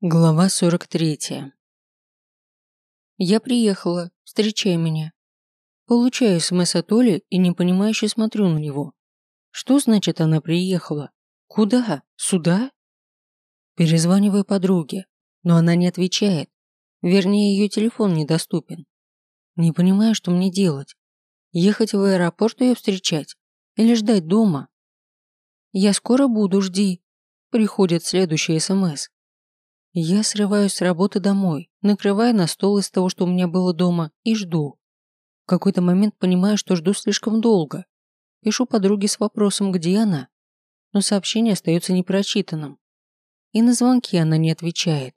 Глава 43. Я приехала, встречай меня. Получаю смс от Оли и непонимающе смотрю на него. Что значит она приехала? Куда? Сюда? Перезваниваю подруге, но она не отвечает. Вернее, ее телефон недоступен. Не понимаю, что мне делать. Ехать в аэропорт ее встречать? Или ждать дома? Я скоро буду, жди. Приходит следующий смс. Я срываюсь с работы домой, накрываю на стол из того, что у меня было дома, и жду. В какой-то момент понимаю, что жду слишком долго. Пишу подруге с вопросом, где она, но сообщение остается непрочитанным. И на звонки она не отвечает.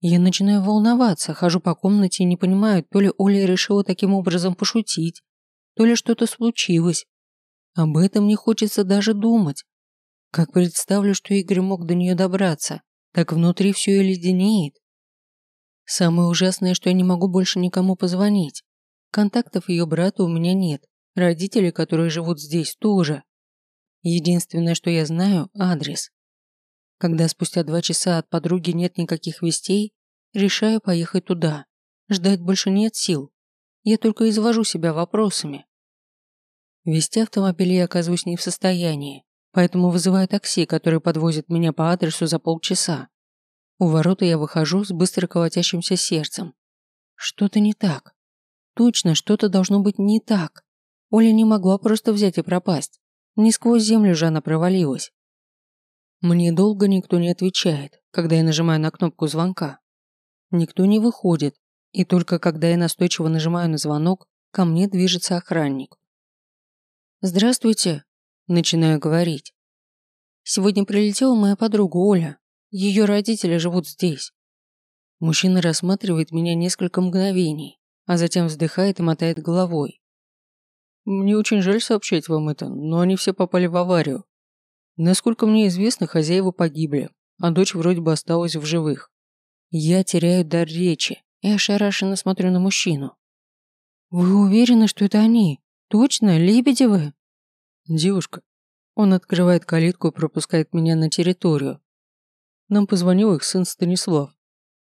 Я начинаю волноваться, хожу по комнате и не понимаю, то ли Оля решила таким образом пошутить, то ли что-то случилось. Об этом не хочется даже думать. Как представлю, что Игорь мог до нее добраться, так внутри все и леденеет. Самое ужасное, что я не могу больше никому позвонить. Контактов ее брата у меня нет, родители, которые живут здесь, тоже. Единственное, что я знаю – адрес. Когда спустя два часа от подруги нет никаких вестей, решаю поехать туда. Ждать больше нет сил. Я только извожу себя вопросами. Вести автомобиль я оказываюсь не в состоянии поэтому вызываю такси, которое подвозит меня по адресу за полчаса. У ворота я выхожу с быстро колотящимся сердцем. Что-то не так. Точно, что-то должно быть не так. Оля не могла просто взять и пропасть. Не сквозь землю же она провалилась. Мне долго никто не отвечает, когда я нажимаю на кнопку звонка. Никто не выходит, и только когда я настойчиво нажимаю на звонок, ко мне движется охранник. «Здравствуйте», Начинаю говорить. Сегодня прилетела моя подруга Оля. Ее родители живут здесь. Мужчина рассматривает меня несколько мгновений, а затем вздыхает и мотает головой. Мне очень жаль сообщать вам это, но они все попали в аварию. Насколько мне известно, хозяева погибли, а дочь вроде бы осталась в живых. Я теряю дар речи и ошарашенно смотрю на мужчину. «Вы уверены, что это они? Точно, Лебедевы?» «Девушка». Он открывает калитку и пропускает меня на территорию. Нам позвонил их сын Станислав.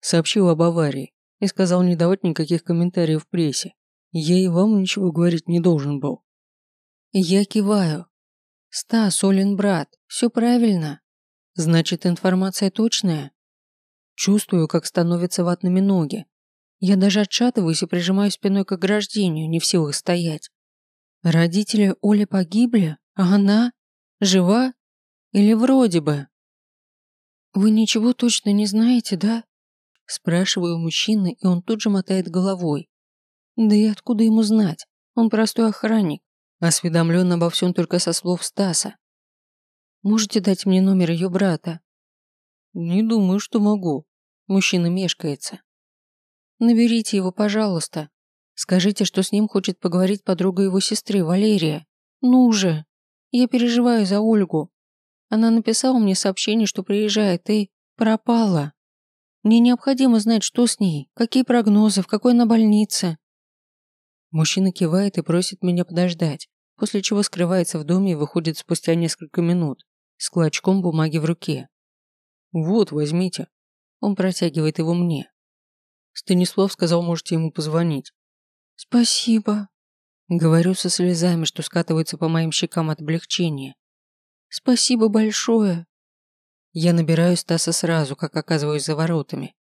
Сообщил об аварии и сказал не давать никаких комментариев в прессе. Я и вам ничего говорить не должен был. Я киваю. Стас, Олин брат, все правильно. Значит, информация точная? Чувствую, как становятся ватными ноги. Я даже отшатываюсь и прижимаю спиной к ограждению, не в силах стоять. Родители Оли погибли, а она жива или вроде бы? Вы ничего точно не знаете, да? Спрашиваю мужчины, и он тут же мотает головой. Да и откуда ему знать? Он простой охранник, осведомлен обо всем только со слов Стаса. Можете дать мне номер ее брата? Не думаю, что могу. Мужчина мешкается. Наберите его, пожалуйста. Скажите, что с ним хочет поговорить подруга его сестры, Валерия. Ну же. Я переживаю за Ольгу. Она написала мне сообщение, что приезжает, и пропала. Мне необходимо знать, что с ней, какие прогнозы, в какой она больнице. Мужчина кивает и просит меня подождать, после чего скрывается в доме и выходит спустя несколько минут с клочком бумаги в руке. «Вот, возьмите». Он протягивает его мне. Станислав сказал, можете ему позвонить. «Спасибо», — говорю со слезами, что скатываются по моим щекам от облегчения. «Спасибо большое». Я набираю Стаса сразу, как оказываюсь за воротами.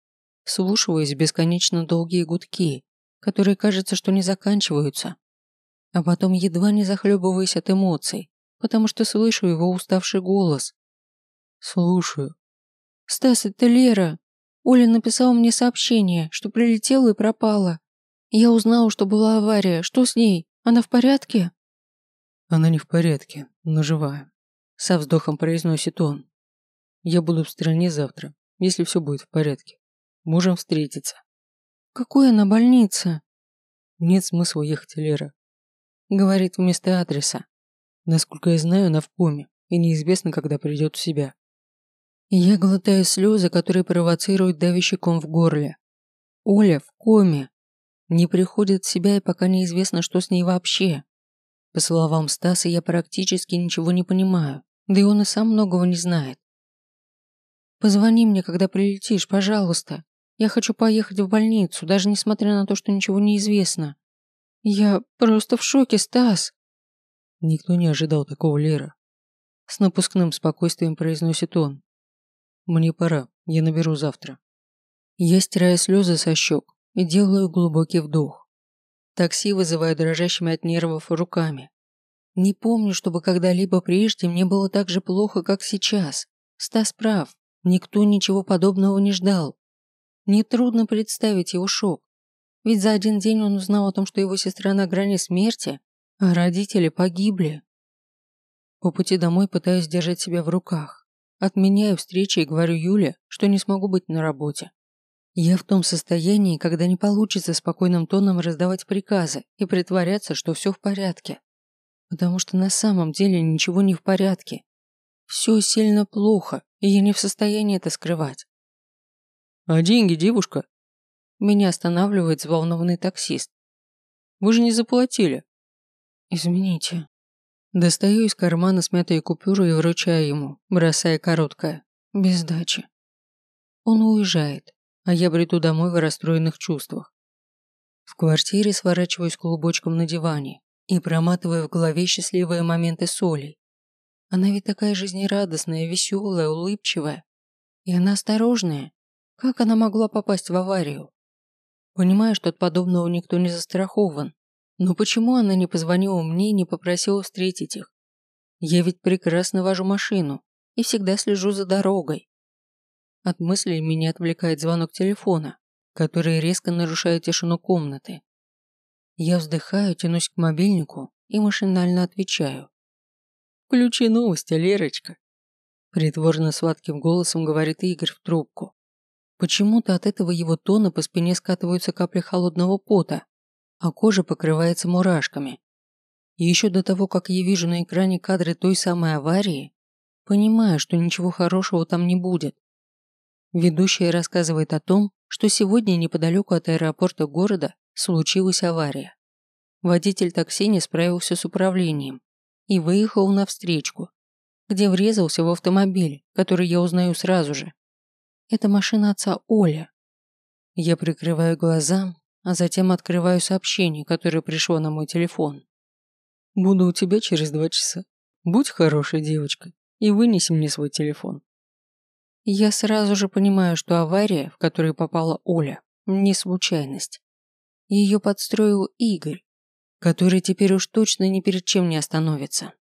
Слушаюсь бесконечно долгие гудки, которые кажется, что не заканчиваются. А потом едва не захлебываюсь от эмоций, потому что слышу его уставший голос. «Слушаю». «Стас, это Лера. Оля написала мне сообщение, что прилетела и пропала. Я узнала, что была авария. Что с ней? Она в порядке?» «Она не в порядке, но живая», — со вздохом произносит он. «Я буду в стране завтра, если все будет в порядке. Можем встретиться». «Какой она больница?» «Нет смысла ехать, Лера», — говорит вместо адреса. Насколько я знаю, она в коме, и неизвестно, когда придет в себя. Я глотаю слезы, которые провоцируют давящий ком в горле. Оля в коме не приходит в себя и пока неизвестно, что с ней вообще. По словам Стаса, я практически ничего не понимаю, да и он и сам многого не знает. Позвони мне, когда прилетишь, пожалуйста. Я хочу поехать в больницу, даже несмотря на то, что ничего не известно. Я просто в шоке, Стас. Никто не ожидал такого, Лера. С напускным спокойствием произносит он. Мне пора, я наберу завтра. Я стираю слезы со щек и делаю глубокий вдох. Такси вызываю дрожащими от нервов руками. Не помню, чтобы когда-либо прежде мне было так же плохо, как сейчас. Стас прав, никто ничего подобного не ждал. Нетрудно представить его шок. Ведь за один день он узнал о том, что его сестра на грани смерти, а родители погибли. По пути домой пытаюсь держать себя в руках. Отменяю встречи и говорю Юле, что не смогу быть на работе. Я в том состоянии, когда не получится спокойным тоном раздавать приказы и притворяться, что все в порядке. Потому что на самом деле ничего не в порядке. Все сильно плохо, и я не в состоянии это скрывать. «А деньги, девушка?» Меня останавливает взволнованный таксист. «Вы же не заплатили». «Извините». Достаю из кармана смятые купюры и вручаю ему, бросая короткое. Без сдачи. Он уезжает, а я бреду домой в расстроенных чувствах. В квартире сворачиваюсь клубочком на диване и проматываю в голове счастливые моменты с Олей. Она ведь такая жизнерадостная, веселая, улыбчивая. И она осторожная. Как она могла попасть в аварию? Понимаю, что от подобного никто не застрахован. Но почему она не позвонила мне и не попросила встретить их? Я ведь прекрасно вожу машину и всегда слежу за дорогой. От мыслей меня отвлекает звонок телефона, который резко нарушает тишину комнаты. Я вздыхаю, тянусь к мобильнику и машинально отвечаю. «Включи новости, Лерочка!» Притворно сладким голосом говорит Игорь в трубку. Почему-то от этого его тона по спине скатываются капли холодного пота, а кожа покрывается мурашками. И еще до того, как я вижу на экране кадры той самой аварии, понимаю, что ничего хорошего там не будет. Ведущая рассказывает о том, что сегодня неподалеку от аэропорта города случилась авария. Водитель такси не справился с управлением и выехал на встречку, где врезался в автомобиль, который я узнаю сразу же. Это машина отца Оля. Я прикрываю глаза, а затем открываю сообщение, которое пришло на мой телефон. «Буду у тебя через два часа. Будь хорошей девочкой и вынеси мне свой телефон». Я сразу же понимаю, что авария, в которую попала Оля, не случайность. Ее подстроил Игорь, который теперь уж точно ни перед чем не остановится.